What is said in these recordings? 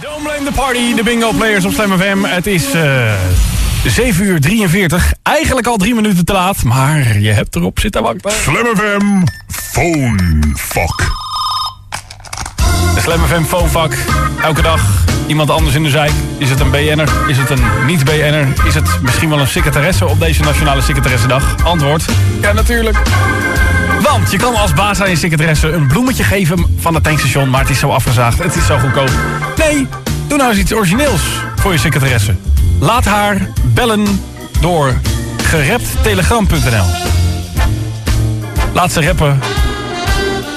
Don't blame the party, de bingo players op Slam FM. Het is eh 7 uur 43. Eigenlijk al drie minuten te laat, maar je hebt erop zitten wachten. Slam FM Phone Fuck. De Slam FM phonefuck. Elke dag iemand anders in de zijk. Is het een BN'er? Is het een niet-BN'er? Is het misschien wel een secretaresse op deze Nationale Secretaressendag? Antwoord, ja natuurlijk. Want je kan als baas aan je secretaresse een bloemetje geven van het tankstation, maar het is zo afgezaagd, het is zo goedkoop. Nee, doe nou eens iets origineels voor je secretaresse. Laat haar bellen door gerepttelegram.nl. Laat ze rappen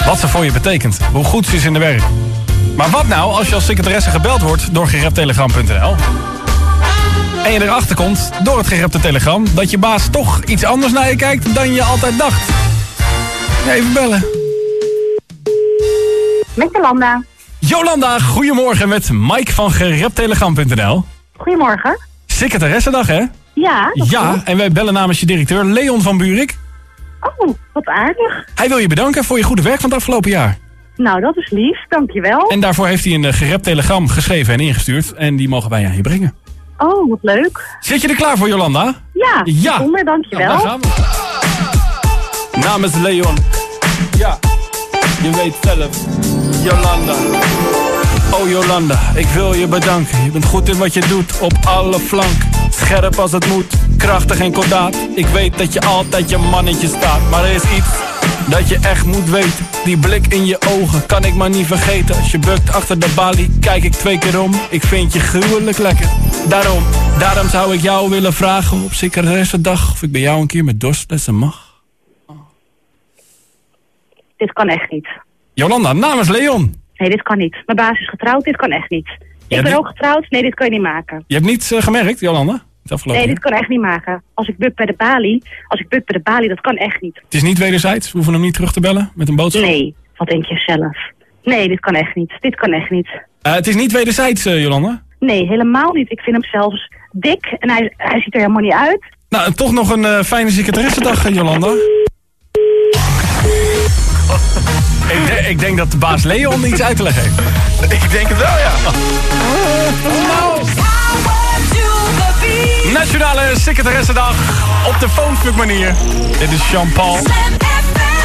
wat ze voor je betekent. Hoe goed ze is in de werk. Maar wat nou als je als secretaresse gebeld wordt door gereptelegram.nl? En je erachter komt, door het gerepte telegram, dat je baas toch iets anders naar je kijkt dan je altijd dacht. Even bellen. Met Jolanda. Jolanda, goedemorgen met Mike van gereptelegram.nl. Goedemorgen. Secretaressendag, hè? Ja, Ja, en wij bellen namens je directeur Leon van Buurik. Oh, wat aardig. Hij wil je bedanken voor je goede werk van het afgelopen jaar. Nou, dat is lief. Dankjewel. En daarvoor heeft hij een eh, gerept telegram geschreven en ingestuurd. En die mogen wij aan je brengen. Oh, wat leuk. Zit je er klaar voor, Jolanda? Ja, Ja. bijzonder, dankjewel. Nou, daar gaan we. Namens Leon. Ja, je weet zelf. Jolanda. Oh Jolanda, ik wil je bedanken. Je bent goed in wat je doet, op alle flanken. Scherp als het moet, krachtig en kordaat. Ik weet dat je altijd je mannetje staat. Maar er is iets dat je echt moet weten. Die blik in je ogen kan ik maar niet vergeten. Als je bukt achter de balie, kijk ik twee keer om. Ik vind je gruwelijk lekker. Daarom, daarom zou ik jou willen vragen op secretaressendag... of ik bij jou een keer met dorstlessen mag. Dit kan echt niet. Jolanda, namens Leon. Nee, dit kan niet. Mijn baas is getrouwd, dit kan echt niet. Ja, ik ben dit- ook getrouwd, nee, dit kan je niet maken. Je hebt niets eh, gemerkt, Jolanda? Het afgelopen Nee, jaar? dit kan echt niet maken. Als ik buk bij de balie, als ik buk bij de balie, dat kan echt niet. Het is niet wederzijds. We hoeven hem niet terug te bellen met een boodschap. Nee, wat denk je zelf? Nee, dit kan echt niet. Dit kan echt niet. Eh, het is niet wederzijds, eh, Jolanda. Nee, helemaal niet. Ik vind hem zelfs dik en hij, hij ziet er helemaal niet uit. Nou, en toch nog een eh, fijne secretaressendag, Jolanda. ik, de- ik denk dat de baas Leon iets uit te leggen heeft. Ik denk het wel, ja. Nationale Secretaressendag op de Phonefuck manier. Dit is Jean-Paul.